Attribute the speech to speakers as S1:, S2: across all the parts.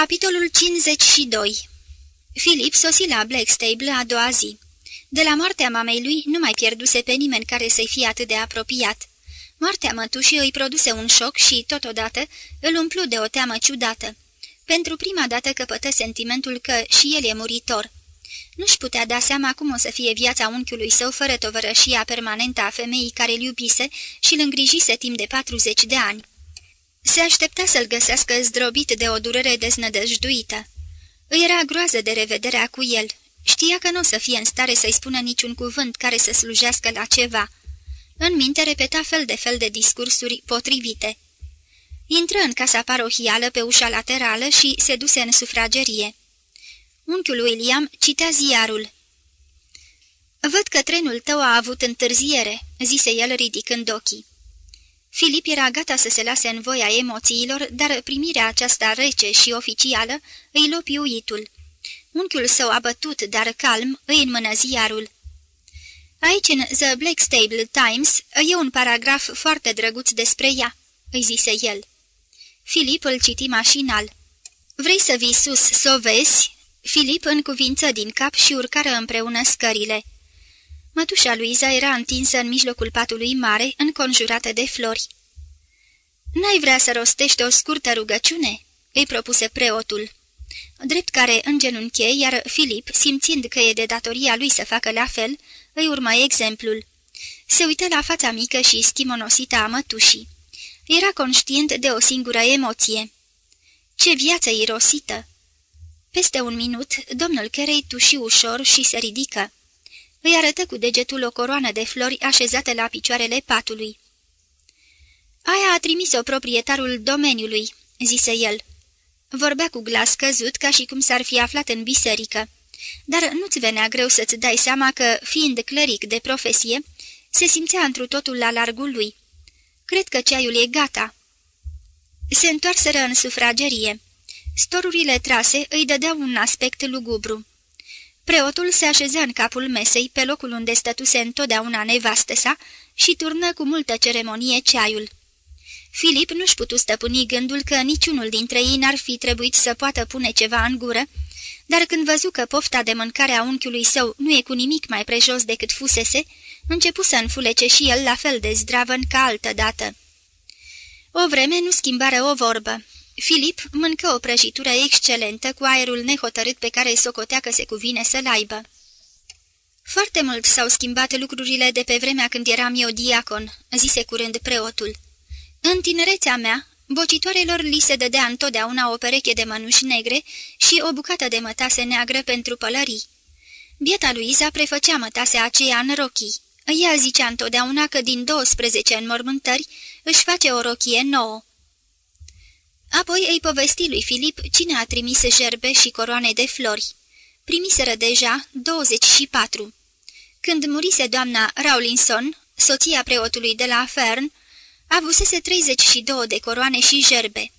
S1: Capitolul 52 Filip sosi la Blackstable a doua zi. De la moartea mamei lui nu mai pierduse pe nimeni care să-i fie atât de apropiat. Moartea mătușii îi produse un șoc și, totodată, îl umplu de o teamă ciudată. Pentru prima dată căpătă sentimentul că și el e muritor. Nu-și putea da seama cum o să fie viața unchiului său fără tovărășia permanentă a femeii care îl iubise și îl îngrijise timp de 40 de ani. Se aștepta să-l găsească zdrobit de o durere deznădăjduită. Îi era groază de revederea cu el. Știa că nu o să fie în stare să-i spună niciun cuvânt care să slujească la ceva. În minte repeta fel de fel de discursuri potrivite. Intră în casa parohială pe ușa laterală și se duse în sufragerie. Unchiul William citea ziarul. Văd că trenul tău a avut întârziere," zise el ridicând ochii. Filip era gata să se lase în voia emoțiilor, dar primirea aceasta rece și oficială îi lopi uitul. Unchiul său abătut, dar calm, îi înmână ziarul. Aici, în The Blackstable Times, e un paragraf foarte drăguț despre ea," îi zise el. Filip îl citi mașinal. Vrei să vii sus să o vezi?" Filip încuvință din cap și urcară împreună scările. Mătușa Luiza era întinsă în mijlocul patului mare, înconjurată de flori. N-ai vrea să rostești o scurtă rugăciune?" îi propuse preotul. Drept care îngenunche, iar Filip, simțind că e de datoria lui să facă la fel, îi urmă exemplul. Se uită la fața mică și schimonosită a mătușii. Era conștient de o singură emoție. Ce viață irosită! Peste un minut, domnul Cherei tuși ușor și se ridică. Îi arătă cu degetul o coroană de flori așezată la picioarele patului. Aia a trimis-o proprietarul domeniului," zise el. Vorbea cu glas căzut ca și cum s-ar fi aflat în biserică. Dar nu-ți venea greu să-ți dai seama că, fiind cleric de profesie, se simțea întru totul la largul lui. Cred că ceaiul e gata." Se întoarseră în sufragerie. Storurile trase îi dădeau un aspect lugubru. Preotul se așeză în capul mesei, pe locul unde stătuse întotdeauna nevastă sa, și turnă cu multă ceremonie ceaiul. Filip nu-și putu stăpâni gândul că niciunul dintre ei n-ar fi trebuit să poată pune ceva în gură, dar când văzu că pofta de mâncare a unchiului său nu e cu nimic mai prejos decât fusese, începu să înfulece și el la fel de zdravăn ca altă dată. O vreme nu schimbară o vorbă. Filip mâncă o prăjitură excelentă cu aerul nehotărât pe care îi socotea că se cuvine să-l aibă. Foarte mult s-au schimbat lucrurile de pe vremea când eram eu diacon," zise curând preotul. În tinerețea mea, bocitoarelor li se dădea întotdeauna o pereche de mănuși negre și o bucată de mătase neagră pentru pălării. Bieta Luiza prefăcea mătasea aceea în rochii. Ea zicea întotdeauna că din 12 înmormântări își face o rochie nouă. Apoi îi povesti lui Filip cine a trimis gerbe și coroane de flori. Primiseră deja 24. Când murise doamna Rawlinson, soția preotului de la Fern, avusese 32 de coroane și gerbe,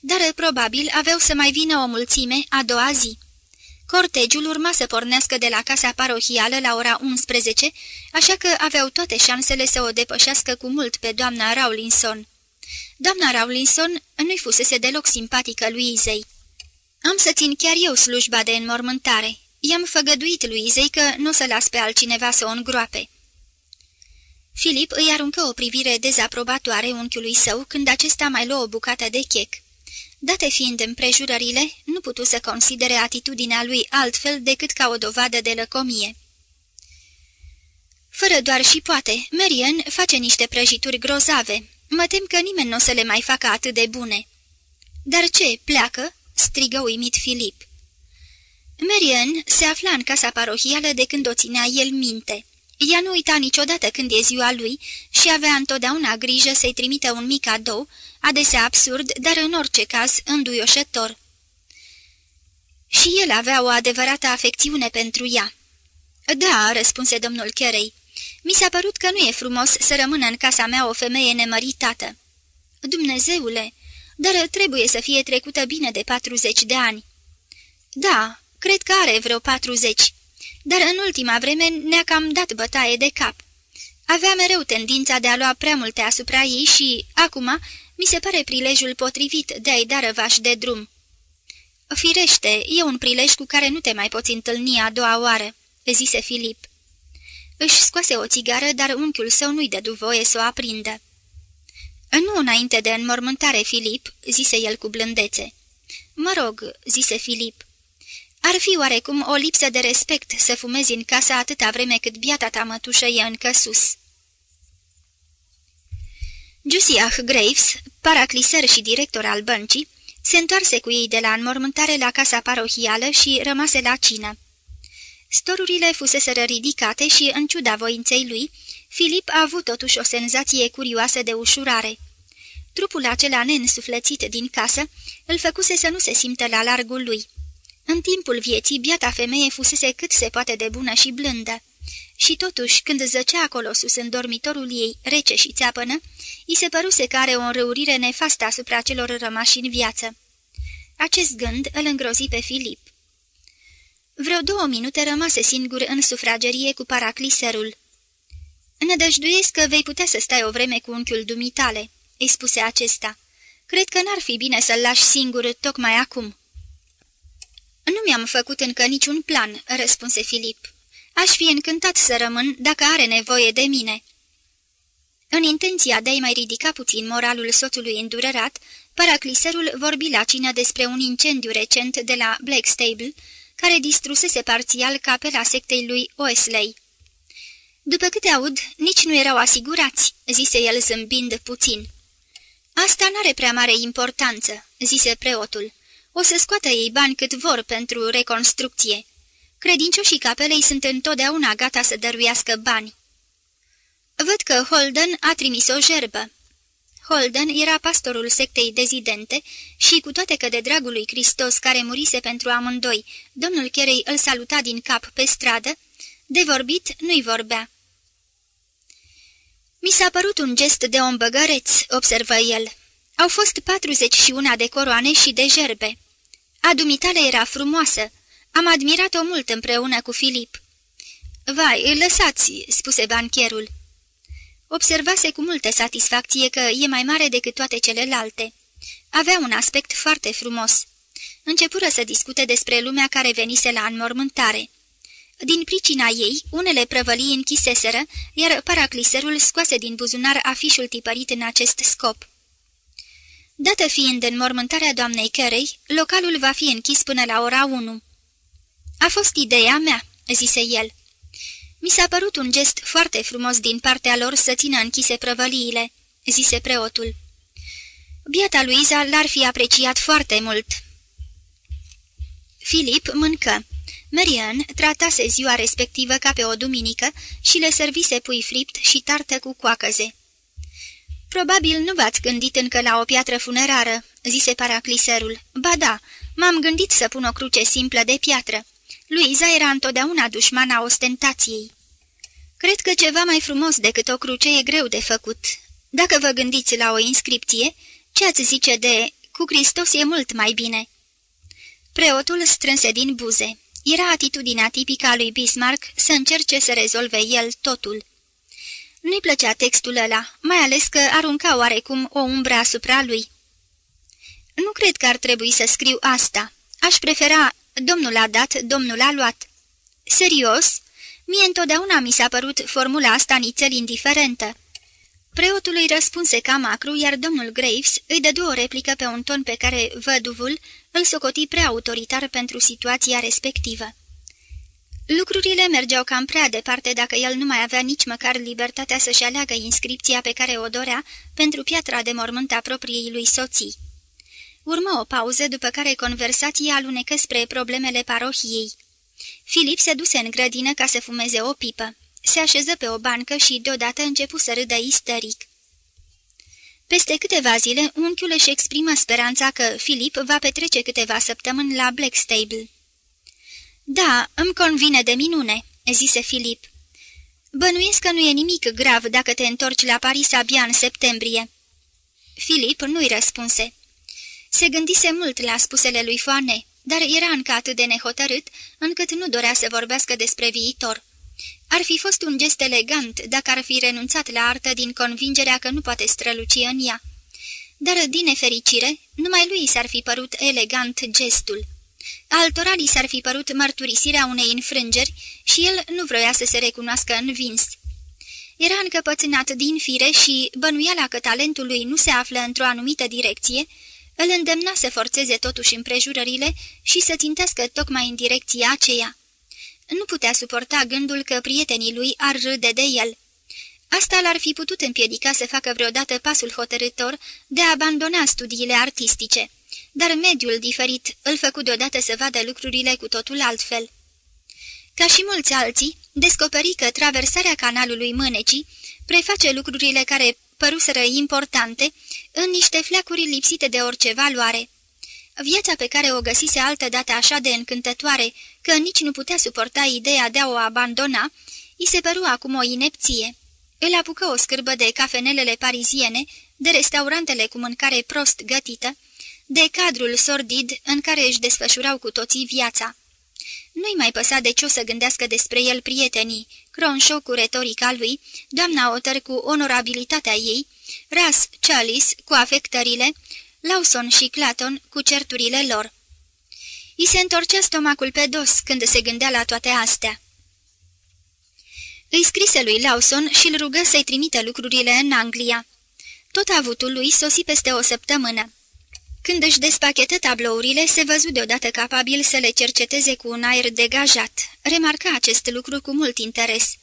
S1: dar probabil aveau să mai vină o mulțime a doua zi. Cortegiul urma să pornească de la casa parohială la ora 11, așa că aveau toate șansele să o depășească cu mult pe doamna Rawlinson. Doamna Rawlinson nu-i fusese deloc simpatică lui Izei. Am să țin chiar eu slujba de înmormântare. I-am făgăduit lui Izei că nu o să las pe altcineva să o îngroape. Filip îi aruncă o privire dezaprobatoare unchiului său când acesta mai luă o bucată de chec. Date fiind împrejurările, nu putu să considere atitudinea lui altfel decât ca o dovadă de lăcomie. Fără doar și poate, Marian face niște prăjituri grozave. Mă tem că nimeni nu o să le mai facă atât de bune." Dar ce, pleacă?" strigă uimit Filip. Marian se afla în casa parohială de când o ținea el minte. Ea nu uita niciodată când e ziua lui și avea întotdeauna grijă să-i trimită un mic cadou, adesea absurd, dar în orice caz înduioșător. Și el avea o adevărată afecțiune pentru ea. Da," răspunse domnul Cherei, mi s-a părut că nu e frumos să rămână în casa mea o femeie nemăritată." Dumnezeule, dar trebuie să fie trecută bine de patruzeci de ani." Da, cred că are vreo patruzeci dar în ultima vreme ne-a cam dat bătaie de cap. Avea mereu tendința de a lua prea multe asupra ei și, acum, mi se pare prilejul potrivit de a-i da răvaș de drum. Firește, e un prilej cu care nu te mai poți întâlni a doua oară," zise Filip. Își scoase o țigară, dar unchiul său nu-i dădu voie să o aprindă. Nu înainte de înmormântare, Filip," zise el cu blândețe. Mă rog," zise Filip. Ar fi oarecum o lipsă de respect să fumezi în casa atâta vreme cât biata ta mătușă e încă sus." Jusiah Graves, paracliser și director al băncii, se întoarse cu ei de la înmormântare la casa parohială și rămase la cină. Storurile fuseseră ridicate și, în ciuda voinței lui, Filip a avut totuși o senzație curioasă de ușurare. Trupul acela neînsuflețit din casă îl făcuse să nu se simtă la largul lui. În timpul vieții, biata femeie fusese cât se poate de bună și blândă. Și totuși, când zăcea acolo sus în dormitorul ei, rece și țeapănă, i se păruse că are o înrăurire nefastă asupra celor rămași în viață. Acest gând îl îngrozi pe Filip. Vreo două minute rămase singur în sufragerie cu paracliserul. Nădăjduiesc că vei putea să stai o vreme cu unchiul dumitale," îi spuse acesta. Cred că n-ar fi bine să-l lași singur tocmai acum." Nu mi-am făcut încă niciun plan," răspunse Filip. Aș fi încântat să rămân dacă are nevoie de mine." În intenția de a-i mai ridica puțin moralul soțului îndurerat, paracliserul vorbi la cină despre un incendiu recent de la Blackstable, care distrusese parțial capela sectei lui Wesley. După câte aud, nici nu erau asigurați," zise el zâmbind puțin. Asta n-are prea mare importanță," zise preotul. O să scoată ei bani cât vor pentru reconstrucție. Credincioșii capelei sunt întotdeauna gata să dăruiască bani. Văd că Holden a trimis o gerbă. Holden era pastorul sectei dezidente și, cu toate că de dragul lui Hristos care murise pentru amândoi, domnul Cherei îl saluta din cap pe stradă, de vorbit nu-i vorbea. Mi s-a părut un gest de om băgăreț, observă el. Au fost patruzeci și una de coroane și de gerbe. Adumitale era frumoasă. Am admirat-o mult împreună cu Filip. Vai, lăsați, spuse bancherul. Observase cu multă satisfacție că e mai mare decât toate celelalte. Avea un aspect foarte frumos. Începură să discute despre lumea care venise la înmormântare. Din pricina ei, unele prăvălii închiseseră, iar paracliserul scoase din buzunar afișul tipărit în acest scop. Dată fiind înmormântarea doamnei Carey, localul va fi închis până la ora 1. A fost ideea mea," zise el. Mi s-a părut un gest foarte frumos din partea lor să țină închise prăvăliile," zise preotul. Biata Luiza l-ar fi apreciat foarte mult. Filip mâncă. Marian tratase ziua respectivă ca pe o duminică și le servise pui fript și tartă cu coacăze. Probabil nu v-ați gândit încă la o piatră funerară," zise paracliserul. Ba da, m-am gândit să pun o cruce simplă de piatră. Luiza era întotdeauna dușmana ostentației. Cred că ceva mai frumos decât o cruce e greu de făcut. Dacă vă gândiți la o inscripție, ce ați zice de cu Hristos e mult mai bine?" Preotul strânse din buze. Era atitudinea tipică a lui Bismarck să încerce să rezolve el totul. Nu-i plăcea textul ăla, mai ales că arunca oarecum o umbră asupra lui. Nu cred că ar trebui să scriu asta. Aș prefera Domnul a dat, Domnul a luat." Serios? Mie întotdeauna mi s-a părut formula asta nițel indiferentă." Preotul îi răspunse ca macru, iar domnul Graves îi dădu o replică pe un ton pe care văduvul îl socoti prea autoritar pentru situația respectivă. Lucrurile mergeau cam prea departe dacă el nu mai avea nici măcar libertatea să-și aleagă inscripția pe care o dorea pentru piatra de mormânt a propriei lui soții. Urmă o pauză, după care conversația alunecă spre problemele parohiei. Filip se duse în grădină ca să fumeze o pipă. Se așeză pe o bancă și deodată începu să râdă isteric. Peste câteva zile, unchiul își exprimă speranța că Filip va petrece câteva săptămâni la Blackstable. Da, îmi convine de minune," zise Filip. Bănuiesc că nu e nimic grav dacă te întorci la Paris abia în septembrie." Filip nu-i răspunse. Se gândise mult la spusele lui Foane, dar era încă atât de nehotărât, încât nu dorea să vorbească despre viitor. Ar fi fost un gest elegant dacă ar fi renunțat la artă din convingerea că nu poate străluci în ea. Dar, din nefericire, numai lui s-ar fi părut elegant gestul. Altora li s-ar fi părut mărturisirea unei înfrângeri și el nu vroia să se recunoască învins. Era încăpățânat din fire și bănuiala că talentul lui nu se află într-o anumită direcție, îl îndemna să forțeze totuși împrejurările și să țintească tocmai în direcția aceea. Nu putea suporta gândul că prietenii lui ar râde de el. Asta l-ar fi putut împiedica să facă vreodată pasul hotărător de a abandona studiile artistice, dar mediul diferit îl făcu deodată să vadă lucrurile cu totul altfel. Ca și mulți alții, descoperi că traversarea canalului Mânecii preface lucrurile care păruseră importante în niște fleacuri lipsite de orice valoare. Viața pe care o găsise altădată așa de încântătoare că nici nu putea suporta ideea de a o abandona, îi se păru acum o inepție. Îl apucă o scârbă de cafenelele pariziene, de restaurantele cu mâncare prost gătită, de cadrul sordid în care își desfășurau cu toții viața. Nu-i mai păsa de ce o să gândească despre el prietenii, Cronshaw cu retorica lui, doamna Otter cu onorabilitatea ei, Ras Chalice cu afectările, Lawson și Claton cu certurile lor. I se întorcea stomacul pe dos când se gândea la toate astea. Îi scrise lui Lawson și îl rugă să-i trimită lucrurile în Anglia. Tot avutul lui sosi peste o săptămână. Când își despachetă tablourile, se văzu deodată capabil să le cerceteze cu un aer degajat. Remarca acest lucru cu mult interes.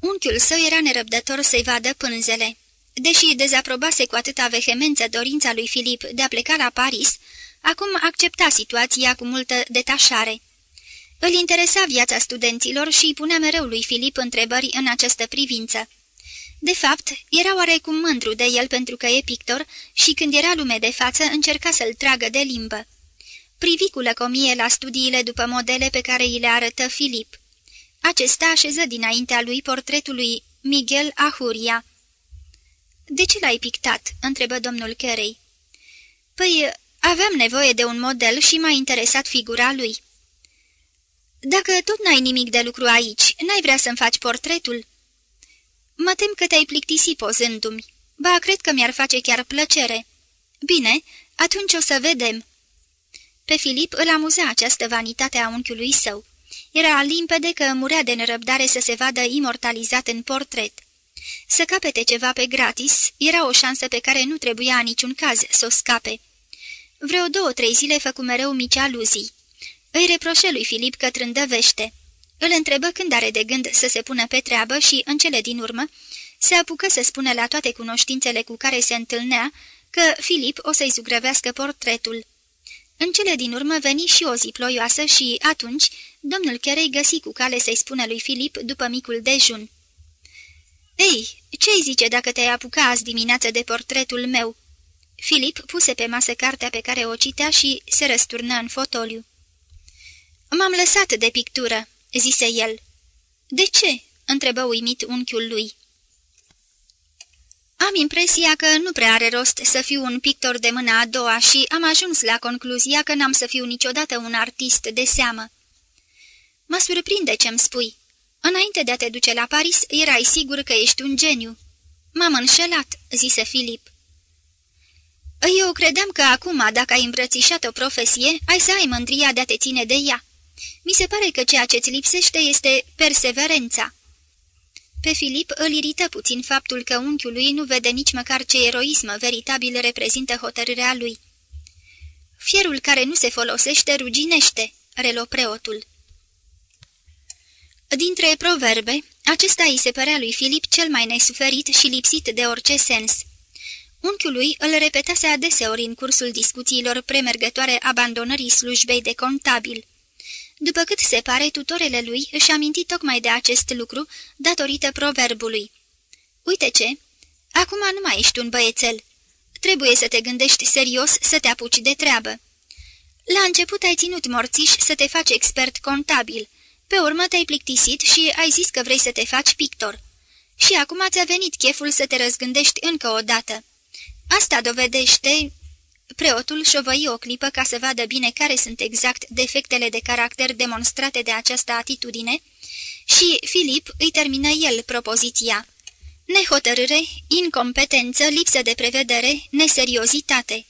S1: Unchiul său era nerăbdător să-i vadă pânzele. Deși dezaprobase cu atâta vehemență dorința lui Filip de a pleca la Paris, acum accepta situația cu multă detașare. Îl interesa viața studenților și îi punea mereu lui Filip întrebări în această privință. De fapt, era oarecum mândru de el pentru că e pictor și când era lume de față încerca să-l tragă de limbă. Privi cu lăcomie la studiile după modele pe care îi le arătă Filip. Acesta așeză dinaintea lui portretul lui Miguel Ahuria. De ce l-ai pictat?" întrebă domnul Carey. Păi, aveam nevoie de un model și m-a interesat figura lui." Dacă tot n-ai nimic de lucru aici, n-ai vrea să-mi faci portretul?" Mă tem că te-ai plictisit pozându-mi. Ba, cred că mi-ar face chiar plăcere." Bine, atunci o să vedem." Pe Filip îl amuza această vanitate a unchiului său. Era limpede că murea de nerăbdare să se vadă imortalizat în portret. Să capete ceva pe gratis era o șansă pe care nu trebuia în niciun caz să o scape. Vreo două-trei zile făcu mereu mici aluzii. Îi reproșe lui Filip că trândăvește. Îl întrebă când are de gând să se pună pe treabă și, în cele din urmă, se apucă să spună la toate cunoștințele cu care se întâlnea că Filip o să-i zugrăvească portretul. În cele din urmă veni și o zi ploioasă și, atunci, domnul Cherei găsi cu cale să-i spună lui Filip după micul dejun. Ei, ce-i zice dacă te-ai apuca azi dimineață de portretul meu?" Filip puse pe masă cartea pe care o citea și se răsturnă în fotoliu. M-am lăsat de pictură," zise el. De ce?" întrebă uimit unchiul lui. Am impresia că nu prea are rost să fiu un pictor de mâna a doua și am ajuns la concluzia că n-am să fiu niciodată un artist de seamă. Mă surprinde ce-mi spui. Înainte de a te duce la Paris, erai sigur că ești un geniu. M-am înșelat, zise Filip. Eu credeam că acum, dacă ai îmbrățișat o profesie, ai să ai mândria de a te ține de ea. Mi se pare că ceea ce-ți lipsește este perseverența." Pe Filip îl irită puțin faptul că unchiul lui nu vede nici măcar ce eroism veritabil reprezintă hotărârea lui. Fierul care nu se folosește ruginește," relo preotul. Dintre proverbe, acesta îi se părea lui Filip cel mai nesuferit și lipsit de orice sens. Unchiul lui îl repetase adeseori în cursul discuțiilor premergătoare abandonării slujbei de contabil. După cât se pare, tutorele lui își aminti tocmai de acest lucru datorită proverbului. Uite ce, acum nu mai ești un băiețel. Trebuie să te gândești serios să te apuci de treabă. La început ai ținut morțiș să te faci expert contabil, pe urmă te-ai plictisit și ai zis că vrei să te faci pictor. Și acum ți-a venit cheful să te răzgândești încă o dată. Asta dovedește Preotul șovăi o clipă ca să vadă bine care sunt exact defectele de caracter demonstrate de această atitudine și Filip îi termină el propoziția. Nehotărâre, incompetență, lipsă de prevedere, neseriozitate.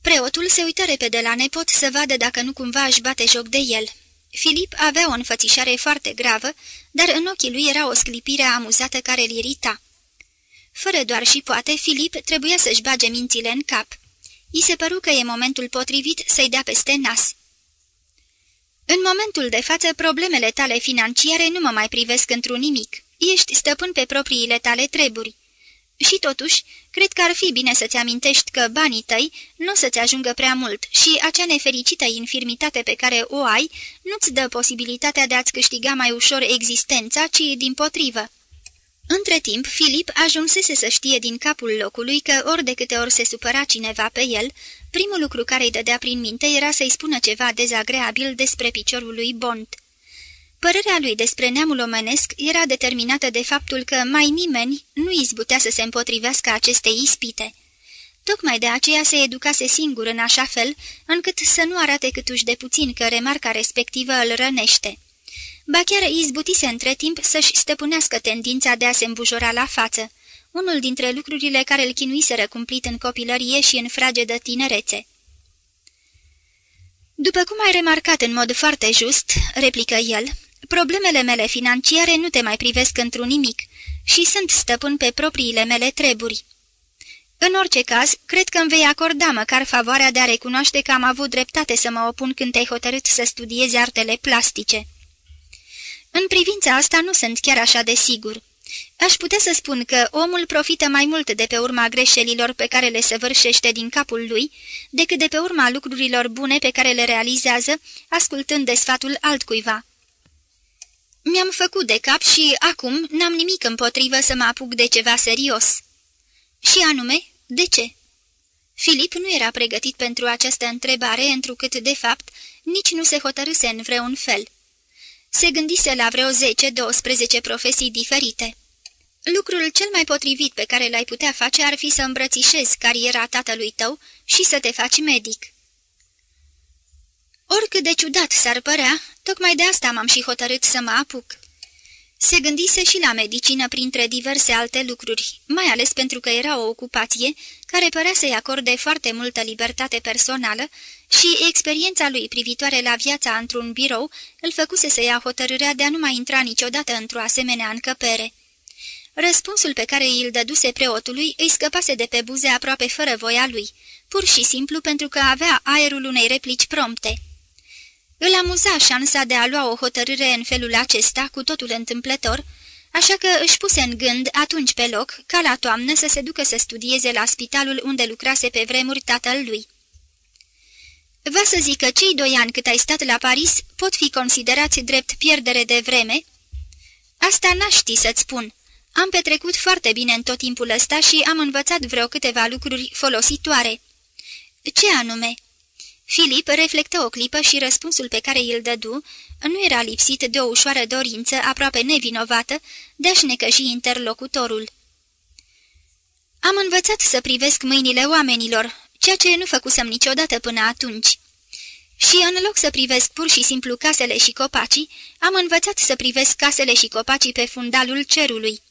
S1: Preotul se uită repede la nepot să vadă dacă nu cumva își bate joc de el. Filip avea o înfățișare foarte gravă, dar în ochii lui era o sclipire amuzată care îl irita. Fără doar și poate, Filip trebuia să-și bage mințile în cap. I se păru că e momentul potrivit să-i dea peste nas. În momentul de față, problemele tale financiare nu mă mai privesc într-un nimic. Ești stăpân pe propriile tale treburi. Și totuși, cred că ar fi bine să-ți amintești că banii tăi nu o să-ți ajungă prea mult și acea nefericită infirmitate pe care o ai nu-ți dă posibilitatea de a-ți câștiga mai ușor existența, ci din potrivă. Între timp, Filip ajunsese să știe din capul locului că ori de câte ori se supăra cineva pe el, primul lucru care îi dădea prin minte era să-i spună ceva dezagreabil despre piciorul lui Bond. Părerea lui despre neamul omenesc era determinată de faptul că mai nimeni nu izbutea să se împotrivească acestei ispite. Tocmai de aceea se educase singur în așa fel, încât să nu arate câtuși de puțin că remarca respectivă îl rănește. Ba chiar izbutise între timp să-și stăpânească tendința de a se îmbujora la față, unul dintre lucrurile care îl chinuiseră cumplit în copilărie și în fragedă tinerețe. După cum ai remarcat în mod foarte just, replică el, problemele mele financiare nu te mai privesc într-un nimic și sunt stăpân pe propriile mele treburi. În orice caz, cred că îmi vei acorda măcar favoarea de a recunoaște că am avut dreptate să mă opun când te-ai hotărât să studiezi artele plastice. În privința asta nu sunt chiar așa de sigur. Aș putea să spun că omul profită mai mult de pe urma greșelilor pe care le săvârșește din capul lui, decât de pe urma lucrurilor bune pe care le realizează, ascultând de sfatul altcuiva. Mi-am făcut de cap și acum n-am nimic împotrivă să mă apuc de ceva serios. Și anume, de ce? Filip nu era pregătit pentru această întrebare, întrucât, de fapt, nici nu se hotărâse în vreun fel se gândise la vreo 10-12 profesii diferite. Lucrul cel mai potrivit pe care l-ai putea face ar fi să îmbrățișezi cariera tatălui tău și să te faci medic. Oricât de ciudat s-ar părea, tocmai de asta m-am și hotărât să mă apuc. Se gândise și la medicină printre diverse alte lucruri, mai ales pentru că era o ocupație care părea să-i acorde foarte multă libertate personală și experiența lui privitoare la viața într-un birou îl făcuse să ia hotărârea de a nu mai intra niciodată într-o asemenea încăpere. Răspunsul pe care îl dăduse preotului îi scăpase de pe buze aproape fără voia lui, pur și simplu pentru că avea aerul unei replici prompte. Îl amuza șansa de a lua o hotărâre în felul acesta, cu totul întâmplător, așa că își puse în gând atunci pe loc, ca la toamnă, să se ducă să studieze la spitalul unde lucrase pe vremuri tatăl lui. Va să zic că cei doi ani cât ai stat la Paris pot fi considerați drept pierdere de vreme? Asta n-aș ști să-ți spun. Am petrecut foarte bine în tot timpul ăsta și am învățat vreo câteva lucruri folositoare. Ce anume?" Filip reflectă o clipă și răspunsul pe care îl dădu nu era lipsit de o ușoară dorință aproape nevinovată de a-și necăji interlocutorul. Am învățat să privesc mâinile oamenilor, ceea ce nu făcusem niciodată până atunci. Și în loc să privesc pur și simplu casele și copacii, am învățat să privesc casele și copacii pe fundalul cerului.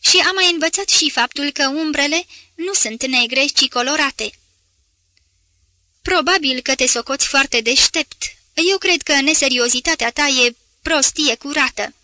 S1: Și am mai învățat și faptul că umbrele nu sunt negre, ci colorate. Probabil că te socoți foarte deștept. Eu cred că neseriozitatea ta e prostie curată."